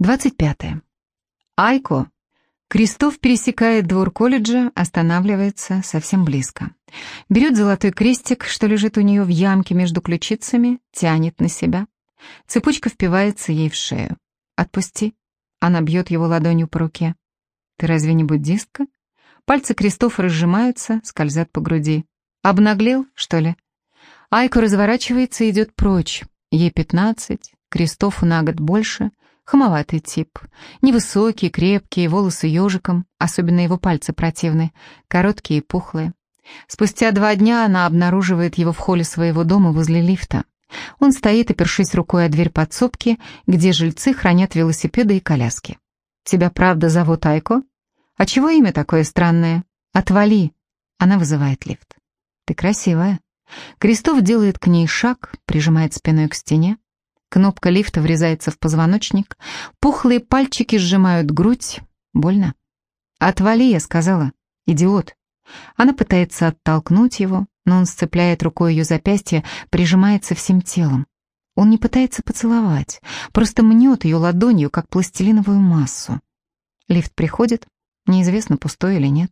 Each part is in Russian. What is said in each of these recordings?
25. Айко. Крестов пересекает двор колледжа, останавливается совсем близко. Берет золотой крестик, что лежит у нее в ямке между ключицами, тянет на себя. Цепочка впивается ей в шею. «Отпусти». Она бьет его ладонью по руке. «Ты разве не буддистка?» Пальцы крестов разжимаются, скользят по груди. «Обнаглел, что ли?» Айко разворачивается и идет прочь. Ей пятнадцать, крестов на год больше — Хамоватый тип. Невысокий, крепкий, волосы ежиком, особенно его пальцы противны, короткие и пухлые. Спустя два дня она обнаруживает его в холле своего дома возле лифта. Он стоит, опершись рукой о дверь подсобки, где жильцы хранят велосипеды и коляски. «Тебя правда зовут Айко? А чего имя такое странное? Отвали!» Она вызывает лифт. «Ты красивая». Крестов делает к ней шаг, прижимает спиной к стене. Кнопка лифта врезается в позвоночник, пухлые пальчики сжимают грудь. Больно. «Отвали», — я сказала. «Идиот». Она пытается оттолкнуть его, но он сцепляет рукой ее запястье, прижимается всем телом. Он не пытается поцеловать, просто мнет ее ладонью, как пластилиновую массу. Лифт приходит, неизвестно, пустой или нет.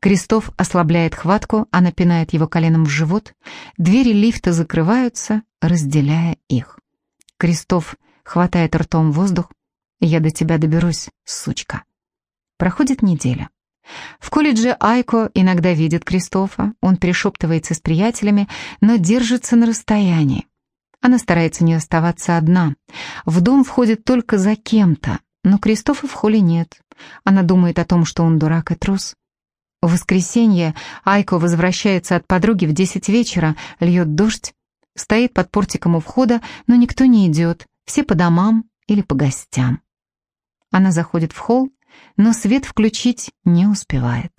Крестов ослабляет хватку, она пинает его коленом в живот. Двери лифта закрываются, разделяя их. Крестов хватает ртом воздух. «Я до тебя доберусь, сучка». Проходит неделя. В колледже Айко иногда видит Кристофа, он перешептывается с приятелями, но держится на расстоянии. Она старается не оставаться одна. В дом входит только за кем-то, но Кристофа в холле нет. Она думает о том, что он дурак и трус. В воскресенье Айко возвращается от подруги в десять вечера, льет дождь, Стоит под портиком у входа, но никто не идет, все по домам или по гостям. Она заходит в холл, но свет включить не успевает.